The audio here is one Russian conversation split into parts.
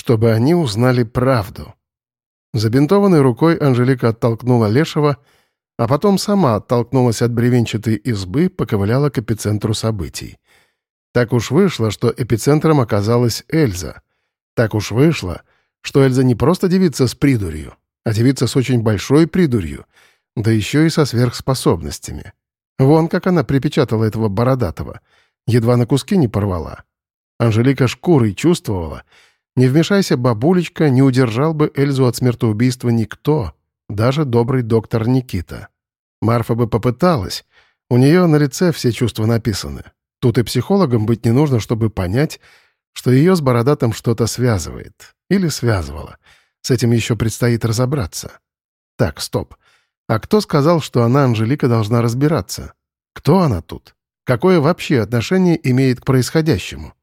чтобы они узнали правду. Забинтованной рукой Анжелика оттолкнула Лешего, а потом сама оттолкнулась от бревенчатой избы, поковыляла к эпицентру событий. Так уж вышло, что эпицентром оказалась Эльза. Так уж вышло, что Эльза не просто девица с придурью, а девица с очень большой придурью, да еще и со сверхспособностями. Вон как она припечатала этого бородатого. Едва на куски не порвала. Анжелика шкурой чувствовала. Не вмешайся, бабулечка, не удержал бы Эльзу от смертоубийства никто, даже добрый доктор Никита. Марфа бы попыталась. У нее на лице все чувства написаны. Тут и психологом быть не нужно, чтобы понять, что ее с бородатым что-то связывает. Или связывало. С этим еще предстоит разобраться. Так, стоп. А кто сказал, что она, Анжелика, должна разбираться? Кто она тут? Какое вообще отношение имеет к происходящему?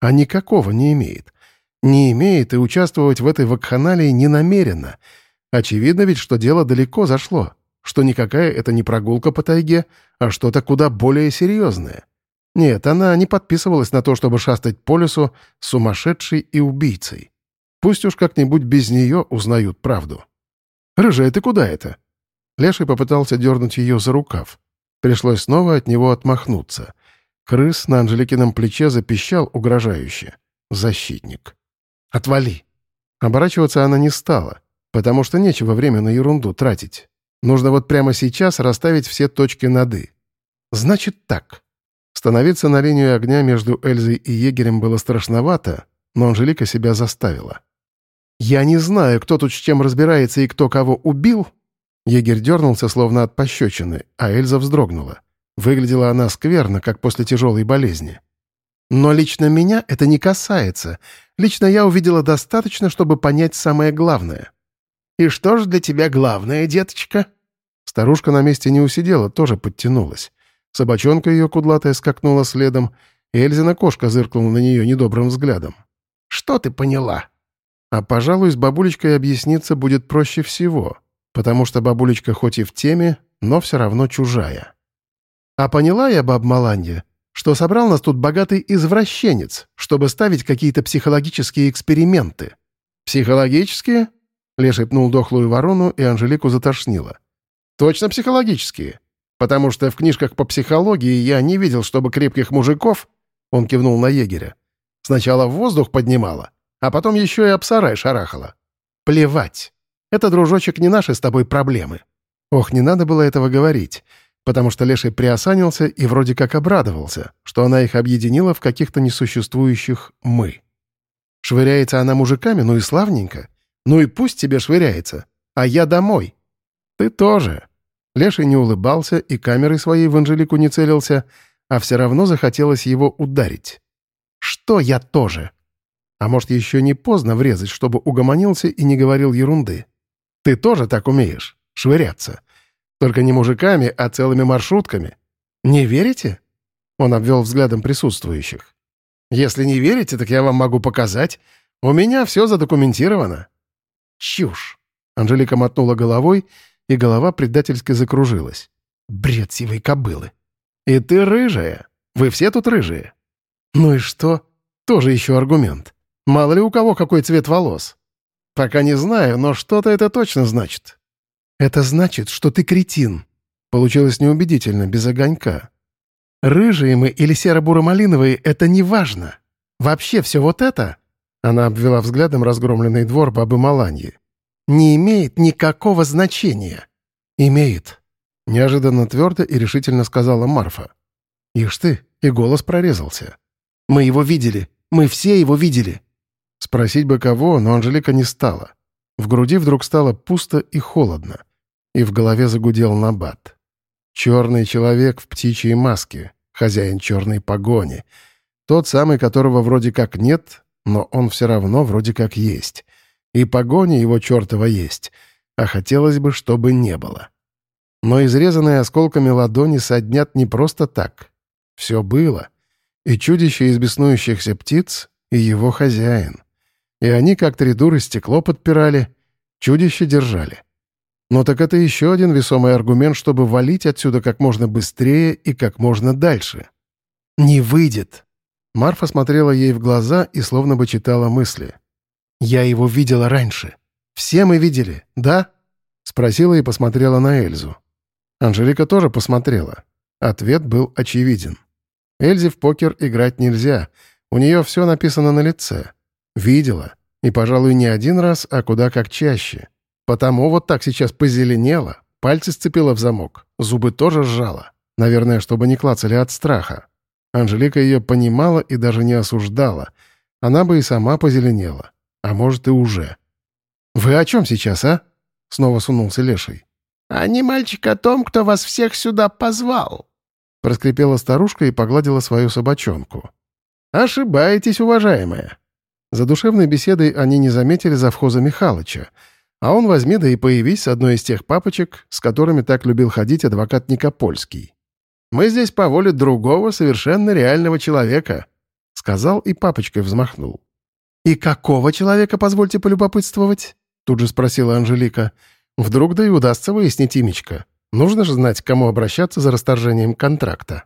А никакого не имеет. Не имеет и участвовать в этой вакханалии не намеренно. Очевидно ведь, что дело далеко зашло, что никакая это не прогулка по тайге, а что-то куда более серьезное. Нет, она не подписывалась на то, чтобы шастать по лесу сумасшедшей и убийцей. Пусть уж как-нибудь без нее узнают правду. «Рыжая, ты куда это?» Леший попытался дернуть ее за рукав. Пришлось снова от него отмахнуться — Крыс на Анжеликином плече запищал угрожающе. «Защитник». «Отвали!» Оборачиваться она не стала, потому что нечего время на ерунду тратить. Нужно вот прямо сейчас расставить все точки над «и». «Значит так». Становиться на линию огня между Эльзой и егерем было страшновато, но Анжелика себя заставила. «Я не знаю, кто тут с чем разбирается и кто кого убил». Егерь дернулся, словно от пощечины, а Эльза вздрогнула. Выглядела она скверно, как после тяжелой болезни. Но лично меня это не касается. Лично я увидела достаточно, чтобы понять самое главное. «И что же для тебя главное, деточка?» Старушка на месте не усидела, тоже подтянулась. Собачонка ее кудлатая скакнула следом, и Эльзина кошка зыркнула на нее недобрым взглядом. «Что ты поняла?» А, пожалуй, с бабулечкой объясниться будет проще всего, потому что бабулечка хоть и в теме, но все равно чужая. А поняла я, баб Маланья, что собрал нас тут богатый извращенец, чтобы ставить какие-то психологические эксперименты. «Психологические?» — Леший пнул дохлую ворону, и Анжелику затошнило. «Точно психологические? Потому что в книжках по психологии я не видел, чтобы крепких мужиков...» — он кивнул на егеря. «Сначала в воздух поднимала, а потом еще и об сарай шарахала. Плевать. Это, дружочек, не наши с тобой проблемы. Ох, не надо было этого говорить потому что Леший приосанился и вроде как обрадовался, что она их объединила в каких-то несуществующих «мы». Швыряется она мужиками, ну и славненько. Ну и пусть тебе швыряется, а я домой. Ты тоже. Леший не улыбался и камерой своей в Анжелику не целился, а все равно захотелось его ударить. Что я тоже? А может, еще не поздно врезать, чтобы угомонился и не говорил ерунды? Ты тоже так умеешь? Швыряться? Только не мужиками, а целыми маршрутками. Не верите?» Он обвел взглядом присутствующих. «Если не верите, так я вам могу показать. У меня все задокументировано». «Чушь!» Анжелика мотнула головой, и голова предательски закружилась. «Бред сивой кобылы!» «И ты рыжая. Вы все тут рыжие». «Ну и что? Тоже еще аргумент. Мало ли у кого какой цвет волос. Пока не знаю, но что-то это точно значит. «Это значит, что ты кретин». Получилось неубедительно, без огонька. «Рыжие мы или серо-буро-малиновые — это не важно. Вообще все вот это...» Она обвела взглядом разгромленный двор бабы Маланьи. «Не имеет никакого значения». «Имеет», — неожиданно твердо и решительно сказала Марфа. «Ишь ты, и голос прорезался. Мы его видели, мы все его видели». Спросить бы кого, но Анжелика не стала. В груди вдруг стало пусто и холодно, и в голове загудел набат. Черный человек в птичьей маске, хозяин черной погони. Тот самый, которого вроде как нет, но он все равно вроде как есть. И погоня его чертова есть, а хотелось бы, чтобы не было. Но изрезанные осколками ладони соднят не просто так. Все было. И чудище из беснующихся птиц, и его хозяин. И они, как три дуры, стекло подпирали, чудище держали. Но так это еще один весомый аргумент, чтобы валить отсюда как можно быстрее и как можно дальше. «Не выйдет!» Марфа смотрела ей в глаза и словно бы читала мысли. Я его видела раньше. Все мы видели, да?» Спросила и посмотрела на Эльзу. Анжелика тоже посмотрела. Ответ был очевиден. Эльзе в покер играть нельзя. У нее все написано на лице. Видела. И, пожалуй, не один раз, а куда как чаще. Потому вот так сейчас позеленела, пальцы сцепила в замок, зубы тоже сжала. Наверное, чтобы не клацали от страха. Анжелика ее понимала и даже не осуждала. Она бы и сама позеленела. А может, и уже. «Вы о чем сейчас, а?» — снова сунулся Леший. «А не мальчик о том, кто вас всех сюда позвал», — проскрипела старушка и погладила свою собачонку. «Ошибаетесь, уважаемая». За душевной беседой они не заметили завхоза Михалыча, а он возьми да и появись с одной из тех папочек, с которыми так любил ходить адвокат Никопольский. Мы здесь по воле другого, совершенно реального человека», — сказал и папочкой взмахнул. «И какого человека, позвольте полюбопытствовать?» — тут же спросила Анжелика. «Вдруг да и удастся выяснить имечко. Нужно же знать, к кому обращаться за расторжением контракта».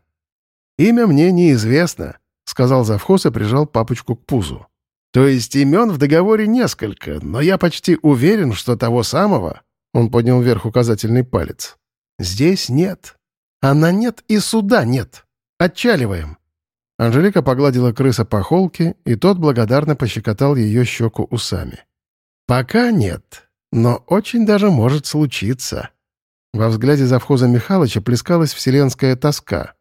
«Имя мне неизвестно», — сказал завхоз и прижал папочку к пузу. «То есть имен в договоре несколько, но я почти уверен, что того самого...» Он поднял вверх указательный палец. «Здесь нет». Она нет и суда нет. Отчаливаем». Анжелика погладила крыса по холке, и тот благодарно пощекотал ее щеку усами. «Пока нет, но очень даже может случиться». Во взгляде завхоза Михалыча плескалась вселенская тоска.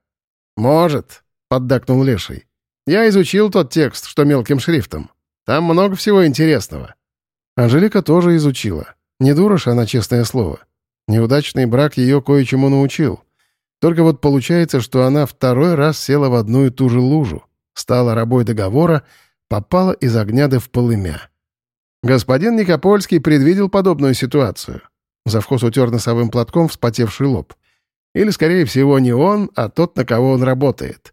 «Может», — поддакнул Леший. «Я изучил тот текст, что мелким шрифтом. Там много всего интересного». Анжелика тоже изучила. Не дура ж она, честное слово. Неудачный брак ее кое-чему научил. Только вот получается, что она второй раз села в одну и ту же лужу, стала рабой договора, попала из огня до в полымя. Господин Никопольский предвидел подобную ситуацию. Завхоз утер носовым платком вспотевший лоб. Или, скорее всего, не он, а тот, на кого он работает.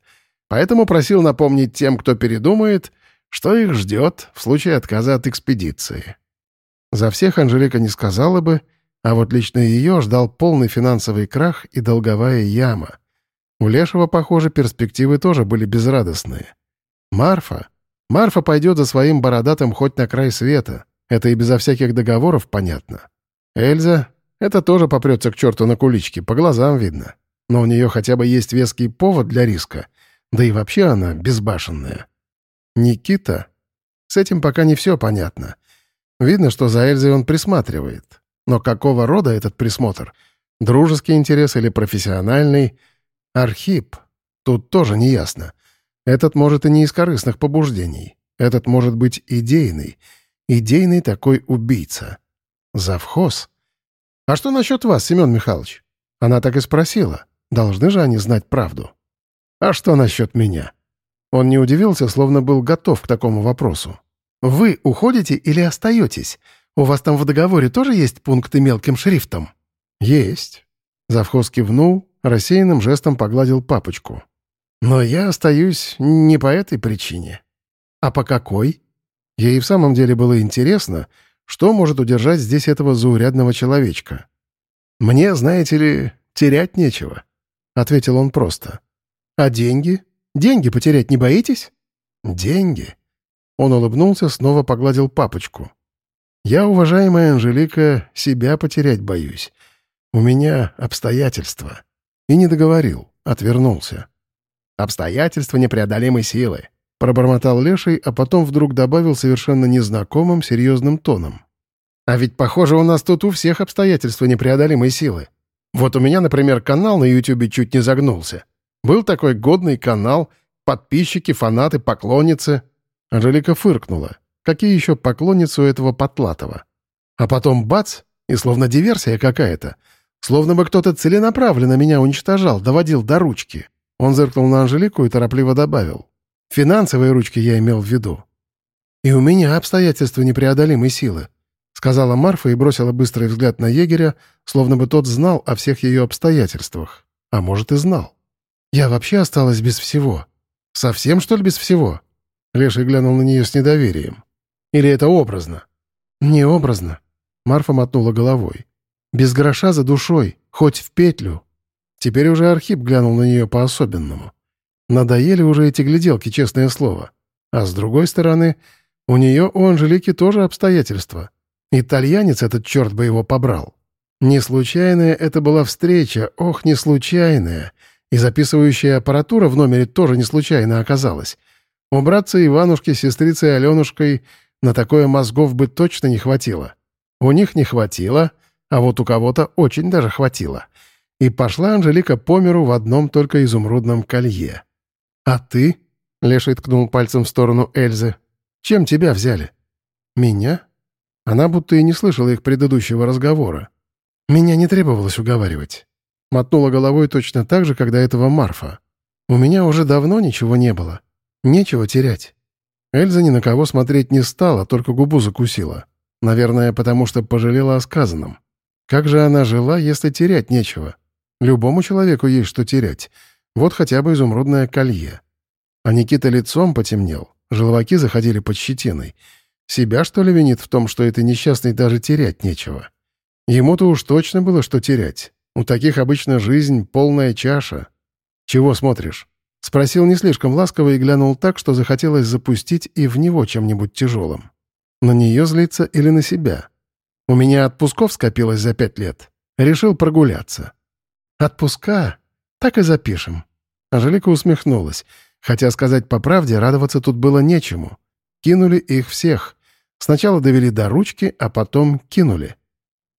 Поэтому просил напомнить тем, кто передумает, что их ждет в случае отказа от экспедиции. За всех Анжелика не сказала бы, а вот лично ее ждал полный финансовый крах и долговая яма. У Лешего, похоже, перспективы тоже были безрадостные. Марфа? Марфа пойдет за своим бородатым хоть на край света. Это и безо всяких договоров понятно. Эльза? Это тоже попрется к черту на куличке, по глазам видно. Но у нее хотя бы есть веский повод для риска. Да и вообще она безбашенная. Никита? С этим пока не все понятно. Видно, что за Эльзой он присматривает. Но какого рода этот присмотр? Дружеский интерес или профессиональный? Архип. Тут тоже не ясно. Этот может и не из корыстных побуждений. Этот может быть идейный. Идейный такой убийца. Завхоз. А что насчет вас, Семен Михайлович? Она так и спросила. Должны же они знать правду. А что насчет меня? Он не удивился, словно был готов к такому вопросу. «Вы уходите или остаетесь? У вас там в договоре тоже есть пункты мелким шрифтом?» «Есть». Завхоз кивнул, рассеянным жестом погладил папочку. «Но я остаюсь не по этой причине». «А по какой?» Ей в самом деле было интересно, что может удержать здесь этого заурядного человечка. «Мне, знаете ли, терять нечего», — ответил он просто. «А деньги? Деньги потерять не боитесь?» «Деньги?» Он улыбнулся, снова погладил папочку. Я, уважаемая Анжелика, себя потерять боюсь. У меня обстоятельства. И не договорил, отвернулся. Обстоятельства непреодолимой силы. Пробормотал Леший, а потом вдруг добавил совершенно незнакомым, серьезным тоном. А ведь, похоже, у нас тут у всех обстоятельства непреодолимой силы. Вот у меня, например, канал на Ютубе чуть не загнулся. Был такой годный канал, подписчики, фанаты, поклонницы. Анжелика фыркнула. Какие еще поклонницы у этого Потлатова? А потом бац, и словно диверсия какая-то. Словно бы кто-то целенаправленно меня уничтожал, доводил до ручки. Он зыркнул на Анжелику и торопливо добавил. «Финансовые ручки я имел в виду». «И у меня обстоятельства непреодолимой силы», — сказала Марфа и бросила быстрый взгляд на егеря, словно бы тот знал о всех ее обстоятельствах. А может, и знал. «Я вообще осталась без всего». «Совсем, что ли, без всего?» Леший глянул на нее с недоверием. Или это образно?» «Не образно», — Марфа мотнула головой. «Без гроша за душой, хоть в петлю». Теперь уже Архип глянул на нее по-особенному. Надоели уже эти гляделки, честное слово. А с другой стороны, У нее у Анжелики тоже обстоятельства. Итальянец этот черт бы его побрал. Не случайная это была встреча, ох, не случайная. И записывающая аппаратура в номере тоже не случайно оказалась. У братца Иванушки с сестрицей Аленушкой на такое мозгов бы точно не хватило. У них не хватило, а вот у кого-то очень даже хватило. И пошла Анжелика по миру в одном только изумрудном колье. «А ты?» — Леший ткнул пальцем в сторону Эльзы. «Чем тебя взяли?» «Меня?» Она будто и не слышала их предыдущего разговора. «Меня не требовалось уговаривать». Мотнула головой точно так же, когда этого Марфа. «У меня уже давно ничего не было. Нечего терять». Эльза ни на кого смотреть не стала, только губу закусила. Наверное, потому что пожалела о сказанном. Как же она жила, если терять нечего? Любому человеку есть что терять. Вот хотя бы изумрудное колье. А Никита лицом потемнел, желваки заходили под щетиной. Себя, что ли, винит в том, что это несчастный даже терять нечего? Ему-то уж точно было что терять. У таких обычно жизнь — полная чаша. «Чего смотришь?» Спросил не слишком ласково и глянул так, что захотелось запустить и в него чем-нибудь тяжелым. На нее злиться или на себя? У меня отпусков скопилось за пять лет. Решил прогуляться. «Отпуска? Так и запишем». Анжелика усмехнулась. Хотя, сказать по правде, радоваться тут было нечему. Кинули их всех. Сначала довели до ручки, а потом кинули.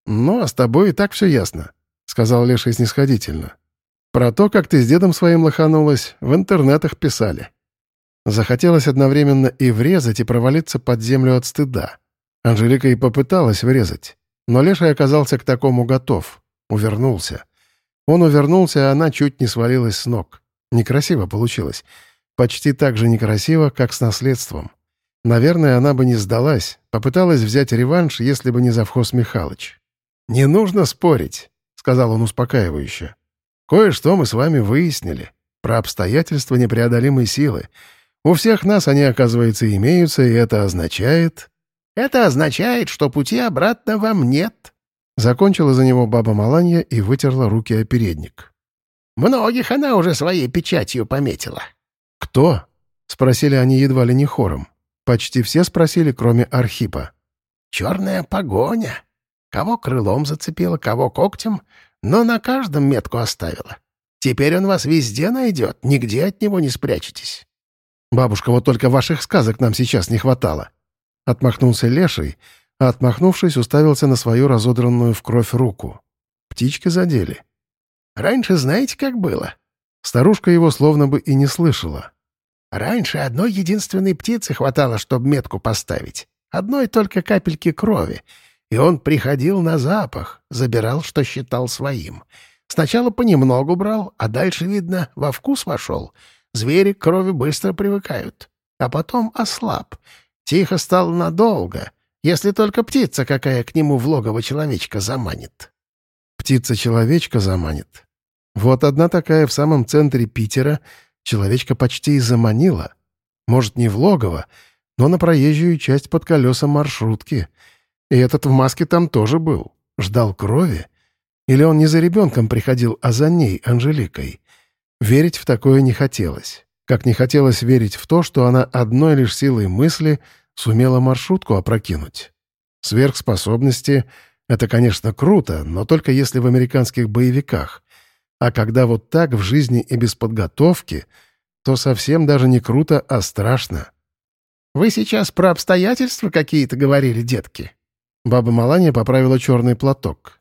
«Ну, а с тобой и так все ясно», — сказал Леша снисходительно. «Про то, как ты с дедом своим лоханулась, в интернетах писали». Захотелось одновременно и врезать, и провалиться под землю от стыда. Анжелика и попыталась врезать. Но Леша оказался к такому готов. Увернулся. Он увернулся, а она чуть не свалилась с ног. Некрасиво получилось. Почти так же некрасиво, как с наследством. Наверное, она бы не сдалась, попыталась взять реванш, если бы не завхоз Михалыч. «Не нужно спорить», — сказал он успокаивающе. «Кое-что мы с вами выяснили. Про обстоятельства непреодолимой силы. У всех нас они, оказывается, имеются, и это означает...» «Это означает, что пути обратно вам нет», Закончила за него баба Маланья и вытерла руки о передник. «Многих она уже своей печатью пометила». «Кто?» — спросили они едва ли не хором. Почти все спросили, кроме Архипа. «Черная погоня. Кого крылом зацепила, кого когтем, но на каждом метку оставила. Теперь он вас везде найдет, нигде от него не спрячетесь». «Бабушка, вот только ваших сказок нам сейчас не хватало». Отмахнулся Леший, а отмахнувшись, уставился на свою разодранную в кровь руку. Птички задели. «Раньше знаете, как было?» Старушка его словно бы и не слышала. «Раньше одной единственной птицы хватало, чтобы метку поставить. Одной только капельки крови. И он приходил на запах, забирал, что считал своим. Сначала понемногу брал, а дальше, видно, во вкус вошел. Звери к крови быстро привыкают. А потом ослаб. Тихо стал надолго, если только птица какая к нему в логово человечка заманит. Птица-человечка заманит. Вот одна такая в самом центре Питера человечка почти и заманила. Может, не в логово, но на проезжую часть под колеса маршрутки. И этот в маске там тоже был. Ждал крови. Или он не за ребенком приходил, а за ней, Анжеликой. Верить в такое не хотелось. Как не хотелось верить в то, что она одной лишь силой мысли сумела маршрутку опрокинуть. Сверхспособности — это, конечно, круто, но только если в американских боевиках. А когда вот так в жизни и без подготовки, то совсем даже не круто, а страшно. «Вы сейчас про обстоятельства какие-то говорили, детки?» Баба Маланья поправила черный платок.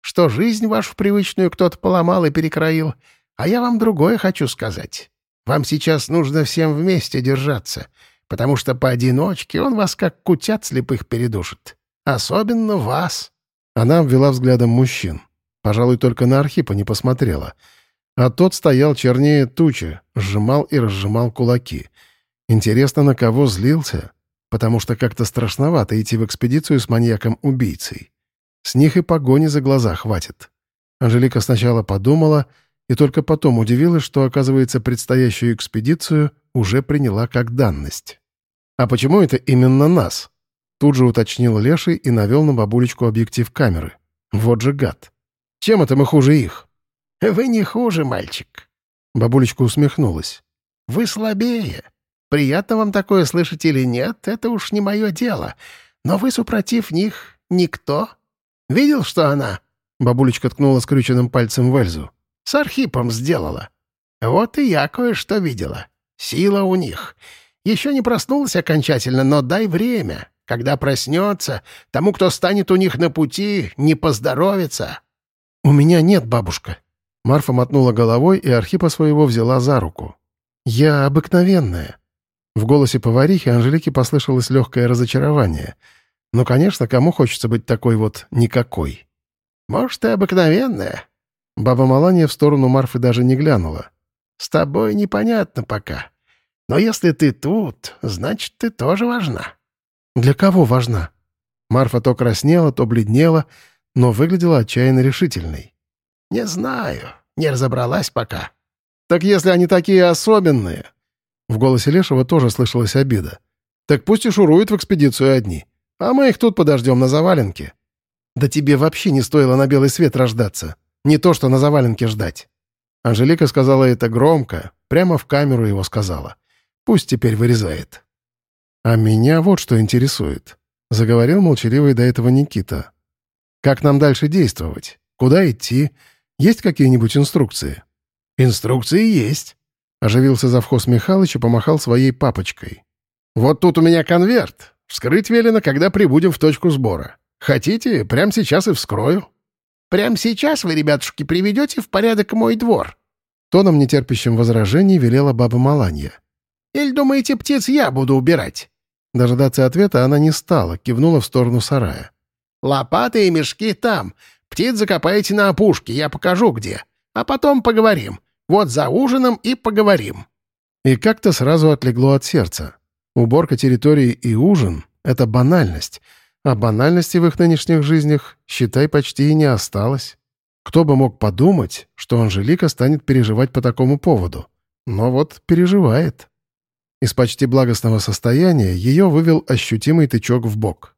«Что жизнь вашу привычную кто-то поломал и перекроил, а я вам другое хочу сказать. Вам сейчас нужно всем вместе держаться потому что поодиночке он вас как кутят слепых передушит. Особенно вас». Она обвела взглядом мужчин. Пожалуй, только на Архипа не посмотрела. А тот стоял чернее тучи, сжимал и разжимал кулаки. Интересно, на кого злился? Потому что как-то страшновато идти в экспедицию с маньяком-убийцей. С них и погони за глаза хватит. Анжелика сначала подумала и только потом удивилась, что, оказывается, предстоящую экспедицию уже приняла как данность. «А почему это именно нас?» Тут же уточнил Леший и навел на бабулечку объектив камеры. «Вот же гад! Чем это мы хуже их?» «Вы не хуже, мальчик!» Бабулечка усмехнулась. «Вы слабее. Приятно вам такое слышать или нет, это уж не мое дело. Но вы, супротив них, никто. Видел, что она?» Бабулечка ткнула скрюченным пальцем в Эльзу. «С Архипом сделала. Вот и я кое-что видела. Сила у них. Еще не проснулась окончательно, но дай время. Когда проснется, тому, кто станет у них на пути, не поздоровится». «У меня нет, бабушка». Марфа мотнула головой, и Архипа своего взяла за руку. «Я обыкновенная». В голосе поварихи Анжелики послышалось легкое разочарование. «Ну, конечно, кому хочется быть такой вот никакой?» «Может, ты обыкновенная?» Баба Маланья в сторону Марфы даже не глянула. «С тобой непонятно пока. Но если ты тут, значит, ты тоже важна». «Для кого важна?» Марфа то краснела, то бледнела, но выглядела отчаянно решительной. «Не знаю, не разобралась пока». «Так если они такие особенные...» В голосе Лешего тоже слышалась обида. «Так пусть и шуруют в экспедицию одни, а мы их тут подождем на заваленке». «Да тебе вообще не стоило на белый свет рождаться. Не то, что на заваленке ждать». Анжелика сказала это громко, прямо в камеру его сказала. «Пусть теперь вырезает». «А меня вот что интересует», — заговорил молчаливый до этого Никита. «Как нам дальше действовать? Куда идти? Есть какие-нибудь инструкции?» «Инструкции есть», — оживился завхоз Михалыч и помахал своей папочкой. «Вот тут у меня конверт. Вскрыть велено, когда прибудем в точку сбора. Хотите, прямо сейчас и вскрою». «Прямо сейчас вы, ребятушки, приведете в порядок мой двор?» Тоном, нетерпящим возражений, велела баба Маланья. «Или думаете, птиц я буду убирать?» Дожидаться ответа она не стала, кивнула в сторону сарая. «Лопаты и мешки там. Птиц закопаете на опушке, я покажу где. А потом поговорим. Вот за ужином и поговорим». И как-то сразу отлегло от сердца. Уборка территории и ужин — это банальность, а банальности в их нынешних жизнях, считай, почти и не осталось. Кто бы мог подумать, что Анжелика станет переживать по такому поводу. Но вот переживает. Из почти благостного состояния ее вывел ощутимый тычок в бок.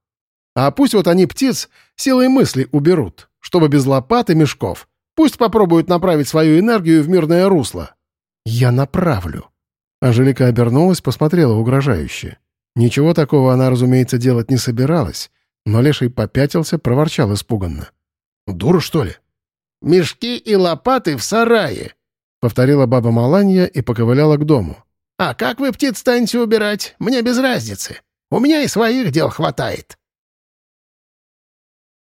А пусть вот они птиц силой мысли уберут, чтобы без лопат и мешков. Пусть попробуют направить свою энергию в мирное русло. Я направлю. Анжелика обернулась, посмотрела угрожающе. Ничего такого она, разумеется, делать не собиралась, но Леший попятился, проворчал испуганно. «Дура, что ли?» «Мешки и лопаты в сарае», — повторила баба Маланья и поковыляла к дому. «А как вы птиц станете убирать? Мне без разницы. У меня и своих дел хватает».